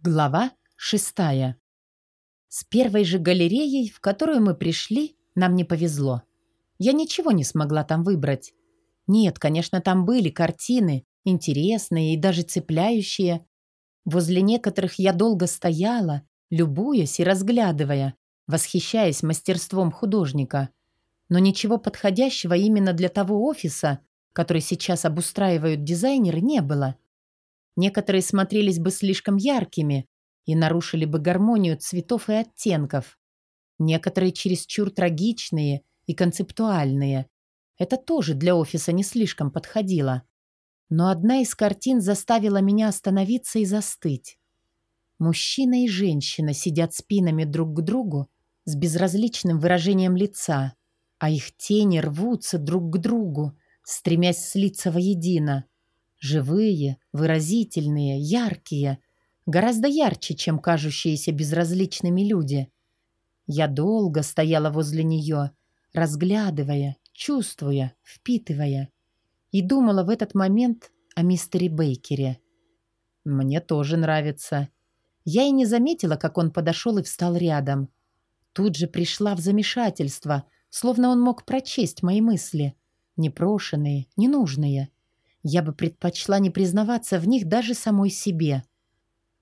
Глава шестая. С первой же галереей, в которую мы пришли, нам не повезло. Я ничего не смогла там выбрать. Нет, конечно, там были картины, интересные и даже цепляющие. Возле некоторых я долго стояла, любуясь и разглядывая, восхищаясь мастерством художника. Но ничего подходящего именно для того офиса, который сейчас обустраивают дизайнеры, не было. Некоторые смотрелись бы слишком яркими и нарушили бы гармонию цветов и оттенков. Некоторые чересчур трагичные и концептуальные. Это тоже для офиса не слишком подходило. Но одна из картин заставила меня остановиться и застыть. Мужчина и женщина сидят спинами друг к другу с безразличным выражением лица, а их тени рвутся друг к другу, стремясь слиться воедино. Живые, выразительные, яркие, гораздо ярче, чем кажущиеся безразличными люди. Я долго стояла возле нее, разглядывая, чувствуя, впитывая. И думала в этот момент о мистере Бейкере. Мне тоже нравится. Я и не заметила, как он подошел и встал рядом. Тут же пришла в замешательство, словно он мог прочесть мои мысли. Непрошенные, ненужные. Я бы предпочла не признаваться в них даже самой себе.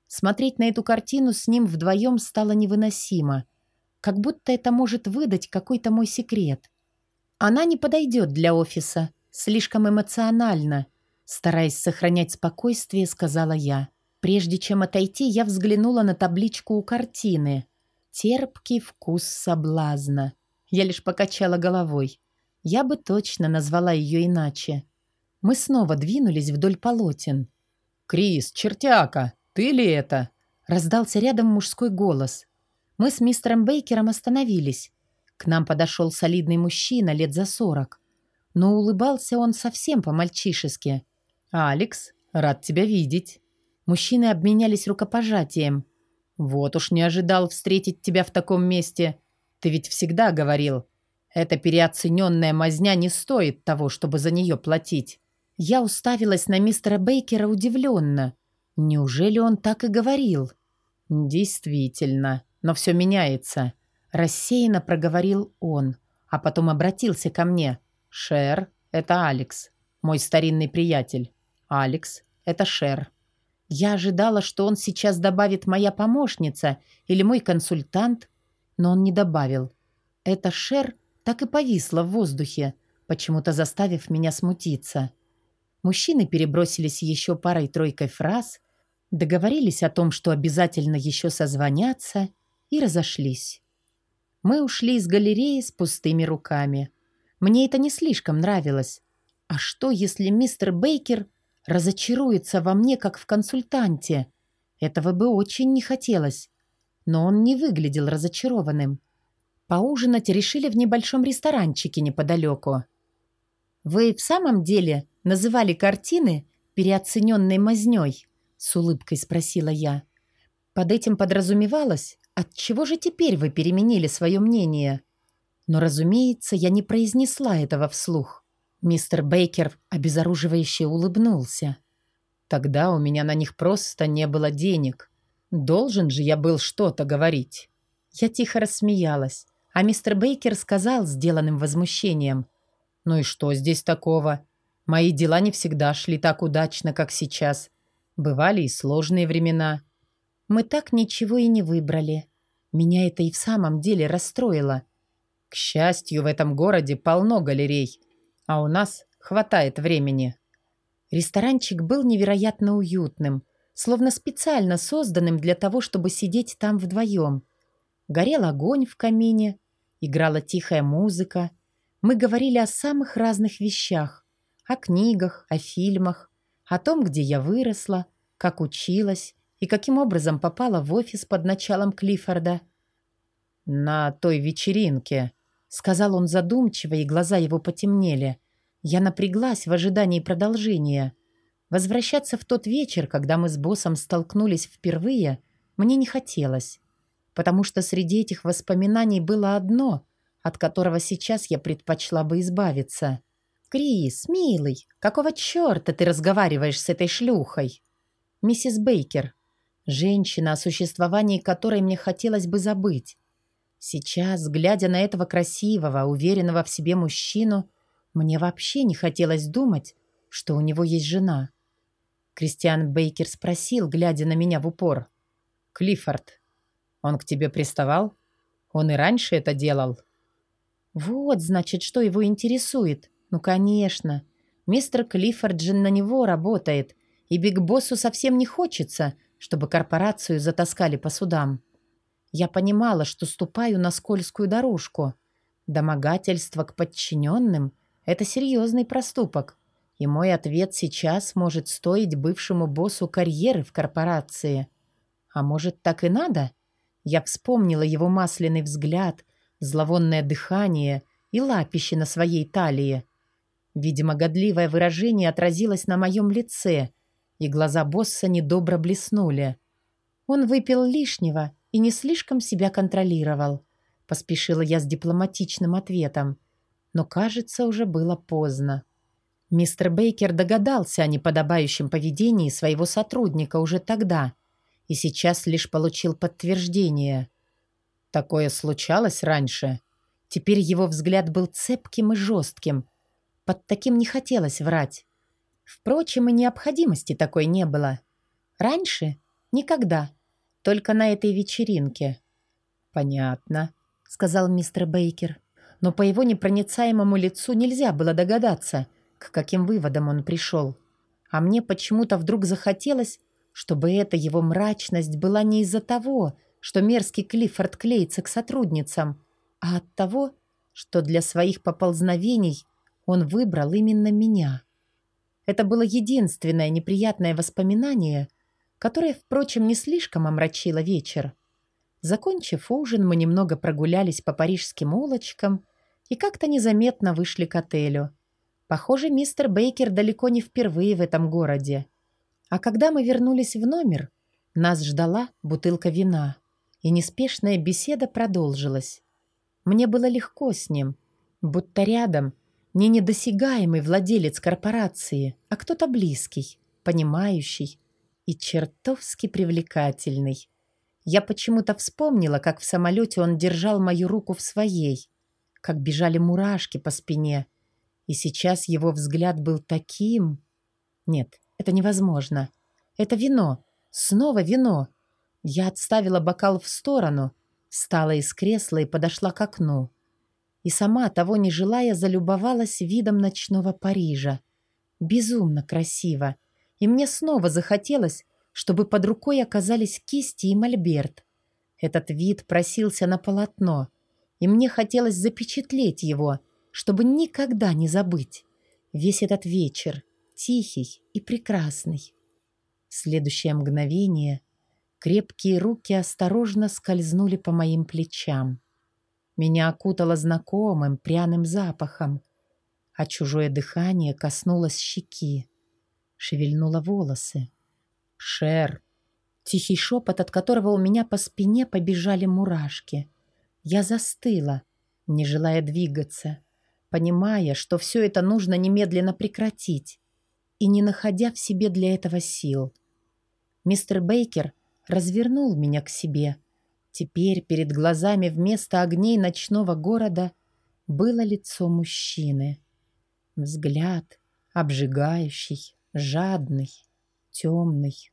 Смотреть на эту картину с ним вдвоем стало невыносимо. Как будто это может выдать какой-то мой секрет. Она не подойдет для офиса. Слишком эмоционально. Стараясь сохранять спокойствие, сказала я. Прежде чем отойти, я взглянула на табличку у картины. «Терпкий вкус соблазна». Я лишь покачала головой. Я бы точно назвала ее иначе. Мы снова двинулись вдоль полотен. «Крис, чертяка, ты ли это?» Раздался рядом мужской голос. Мы с мистером Бейкером остановились. К нам подошел солидный мужчина лет за сорок. Но улыбался он совсем по-мальчишески. «Алекс, рад тебя видеть». Мужчины обменялись рукопожатием. «Вот уж не ожидал встретить тебя в таком месте. Ты ведь всегда говорил, эта переоцененная мазня не стоит того, чтобы за нее платить. Я уставилась на мистера Бейкера удивленно. Неужели он так и говорил? Действительно, но все меняется. Рассеянно проговорил он, а потом обратился ко мне. Шер, это Алекс, мой старинный приятель. Алекс, это Шер. Я ожидала, что он сейчас добавит «моя помощница» или «мой консультант», но он не добавил. Это Шер так и повисло в воздухе, почему-то заставив меня смутиться. Мужчины перебросились еще парой-тройкой фраз, договорились о том, что обязательно еще созвонятся, и разошлись. Мы ушли из галереи с пустыми руками. Мне это не слишком нравилось. А что, если мистер Бейкер разочаруется во мне, как в консультанте? Этого бы очень не хотелось. Но он не выглядел разочарованным. Поужинать решили в небольшом ресторанчике неподалеку. «Вы в самом деле называли картины переоцененной мазнёй?» — с улыбкой спросила я. Под этим подразумевалось, от чего же теперь вы переменили свое мнение? Но, разумеется, я не произнесла этого вслух. Мистер Бейкер обезоруживающе улыбнулся. Тогда у меня на них просто не было денег. Должен же я был что-то говорить. Я тихо рассмеялась, а мистер Бейкер сказал сделанным возмущением. «Ну и что здесь такого? Мои дела не всегда шли так удачно, как сейчас. Бывали и сложные времена. Мы так ничего и не выбрали. Меня это и в самом деле расстроило. К счастью, в этом городе полно галерей, а у нас хватает времени. Ресторанчик был невероятно уютным, словно специально созданным для того, чтобы сидеть там вдвоем. Горел огонь в камине, играла тихая музыка. Мы говорили о самых разных вещах о книгах, о фильмах, о том, где я выросла, как училась и каким образом попала в офис под началом Клиффорда. «На той вечеринке», — сказал он задумчиво, и глаза его потемнели. Я напряглась в ожидании продолжения. Возвращаться в тот вечер, когда мы с боссом столкнулись впервые, мне не хотелось, потому что среди этих воспоминаний было одно, от которого сейчас я предпочла бы избавиться — «Крис, милый, какого черта ты разговариваешь с этой шлюхой?» «Миссис Бейкер». Женщина, о существовании которой мне хотелось бы забыть. Сейчас, глядя на этого красивого, уверенного в себе мужчину, мне вообще не хотелось думать, что у него есть жена. Кристиан Бейкер спросил, глядя на меня в упор. «Клиффорд, он к тебе приставал? Он и раньше это делал?» «Вот, значит, что его интересует. Ну, конечно. Мистер Клиффорд же на него работает, и Биг Боссу совсем не хочется, чтобы корпорацию затаскали по судам. Я понимала, что ступаю на скользкую дорожку. Домогательство к подчиненным — это серьезный проступок, и мой ответ сейчас может стоить бывшему боссу карьеры в корпорации. А может, так и надо? Я вспомнила его масляный взгляд, зловонное дыхание и лапище на своей талии. Видимо, годливое выражение отразилось на моем лице, и глаза босса недобро блеснули. Он выпил лишнего и не слишком себя контролировал. Поспешила я с дипломатичным ответом. Но, кажется, уже было поздно. Мистер Бейкер догадался о неподобающем поведении своего сотрудника уже тогда и сейчас лишь получил подтверждение. Такое случалось раньше. Теперь его взгляд был цепким и жестким. Под таким не хотелось врать. Впрочем, и необходимости такой не было. Раньше? Никогда. Только на этой вечеринке. «Понятно», — сказал мистер Бейкер. Но по его непроницаемому лицу нельзя было догадаться, к каким выводам он пришел. А мне почему-то вдруг захотелось, чтобы эта его мрачность была не из-за того, что мерзкий Клиффорд клеится к сотрудницам, а от того, что для своих поползновений он выбрал именно меня. Это было единственное неприятное воспоминание, которое, впрочем, не слишком омрачило вечер. Закончив ужин, мы немного прогулялись по парижским улочкам и как-то незаметно вышли к отелю. Похоже, мистер Бейкер далеко не впервые в этом городе. А когда мы вернулись в номер, нас ждала бутылка вина, и неспешная беседа продолжилась. Мне было легко с ним, будто рядом не недосягаемый владелец корпорации, а кто-то близкий, понимающий и чертовски привлекательный. Я почему-то вспомнила, как в самолете он держал мою руку в своей, как бежали мурашки по спине — и сейчас его взгляд был таким... Нет, это невозможно. Это вино. Снова вино. Я отставила бокал в сторону, встала из кресла и подошла к окну. И сама, того не желая, залюбовалась видом ночного Парижа. Безумно красиво. И мне снова захотелось, чтобы под рукой оказались кисти и мольберт. Этот вид просился на полотно, и мне хотелось запечатлеть его, чтобы никогда не забыть весь этот вечер, тихий и прекрасный. В следующее мгновение крепкие руки осторожно скользнули по моим плечам. Меня окутало знакомым пряным запахом, а чужое дыхание коснулось щеки, шевельнуло волосы. «Шер!» Тихий шепот, от которого у меня по спине побежали мурашки. Я застыла, не желая двигаться, понимая, что все это нужно немедленно прекратить и не находя в себе для этого сил. Мистер Бейкер развернул меня к себе. Теперь перед глазами вместо огней ночного города было лицо мужчины. Взгляд обжигающий, жадный, темный.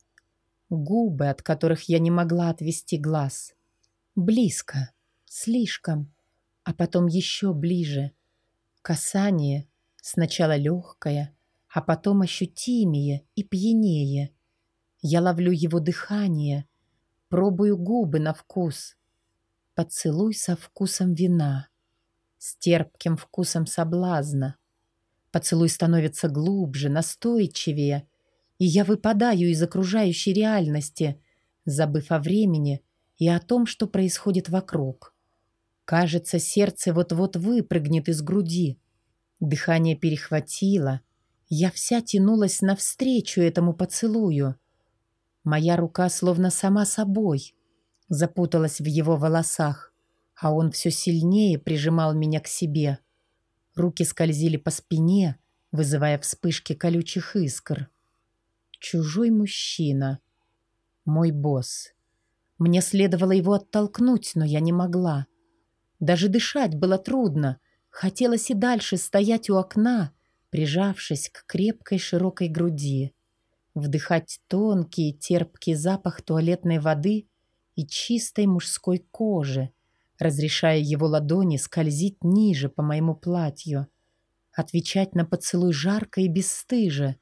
Губы, от которых я не могла отвести глаз. Близко, слишком, а потом еще ближе — Касание сначала легкое, а потом ощутимее и пьянее. Я ловлю его дыхание, пробую губы на вкус. Поцелуй со вкусом вина, с терпким вкусом соблазна. Поцелуй становится глубже, настойчивее, и я выпадаю из окружающей реальности, забыв о времени и о том, что происходит вокруг. Кажется, сердце вот-вот выпрыгнет из груди. Дыхание перехватило. Я вся тянулась навстречу этому поцелую. Моя рука словно сама собой запуталась в его волосах, а он все сильнее прижимал меня к себе. Руки скользили по спине, вызывая вспышки колючих искр. Чужой мужчина. Мой босс. Мне следовало его оттолкнуть, но я не могла. Даже дышать было трудно. Хотелось и дальше стоять у окна, прижавшись к крепкой широкой груди. Вдыхать тонкий терпкий запах туалетной воды и чистой мужской кожи, разрешая его ладони скользить ниже по моему платью, отвечать на поцелуй жарко и бесстыже,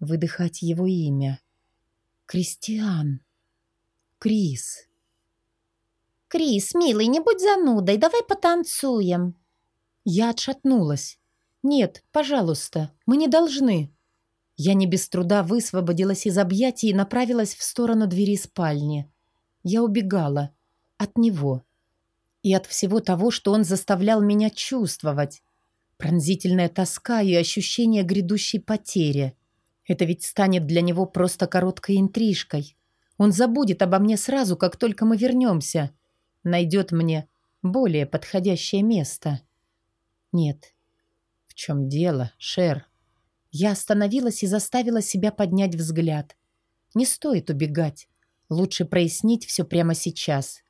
выдыхать его имя. «Кристиан! Крис!» «Крис, милый, не будь занудой, давай потанцуем!» Я отшатнулась. «Нет, пожалуйста, мы не должны!» Я не без труда высвободилась из объятий и направилась в сторону двери спальни. Я убегала. От него. И от всего того, что он заставлял меня чувствовать. Пронзительная тоска и ощущение грядущей потери. Это ведь станет для него просто короткой интрижкой. Он забудет обо мне сразу, как только мы вернемся. Найдет мне более подходящее место. Нет. В чем дело, Шер? Я остановилась и заставила себя поднять взгляд. Не стоит убегать. Лучше прояснить все прямо сейчас.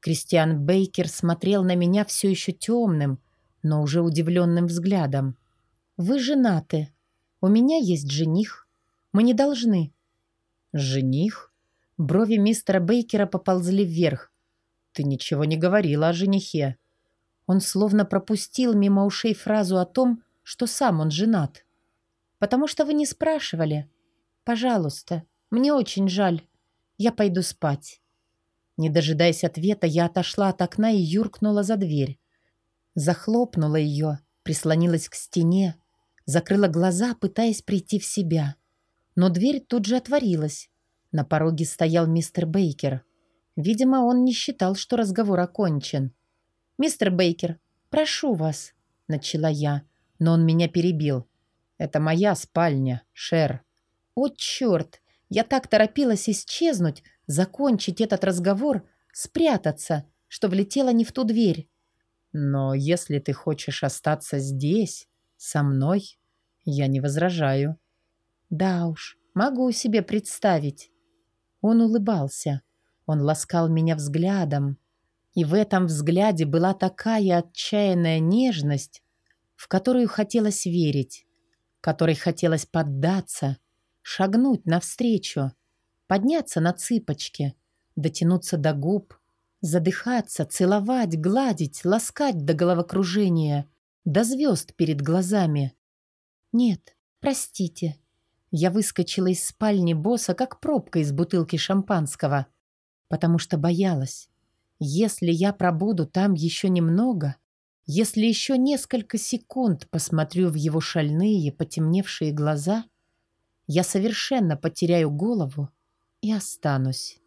Кристиан Бейкер смотрел на меня все еще темным, но уже удивленным взглядом. «Вы женаты. У меня есть жених. Мы не должны». «Жених?» Брови мистера Бейкера поползли вверх. «Ты ничего не говорила о женихе». Он словно пропустил мимо ушей фразу о том, что сам он женат. «Потому что вы не спрашивали. Пожалуйста, мне очень жаль. Я пойду спать». Не дожидаясь ответа, я отошла от окна и юркнула за дверь. Захлопнула ее, прислонилась к стене, закрыла глаза, пытаясь прийти в себя. Но дверь тут же отворилась. На пороге стоял мистер Бейкер. Видимо, он не считал, что разговор окончен. «Мистер Бейкер, прошу вас», — начала я, но он меня перебил. «Это моя спальня, Шер». «О, черт! Я так торопилась исчезнуть, закончить этот разговор, спрятаться, что влетела не в ту дверь. Но если ты хочешь остаться здесь, со мной, я не возражаю. Да уж, могу себе представить. Он улыбался. Он ласкал меня взглядом. И в этом взгляде была такая отчаянная нежность, в которую хотелось верить, которой хотелось поддаться, шагнуть навстречу, подняться на цыпочки, дотянуться до губ, задыхаться, целовать, гладить, ласкать до головокружения, до звезд перед глазами. Нет, простите. Я выскочила из спальни босса, как пробка из бутылки шампанского, потому что боялась. Если я пробуду там еще немного, если еще несколько секунд посмотрю в его шальные, потемневшие глаза — я совершенно потеряю голову и останусь.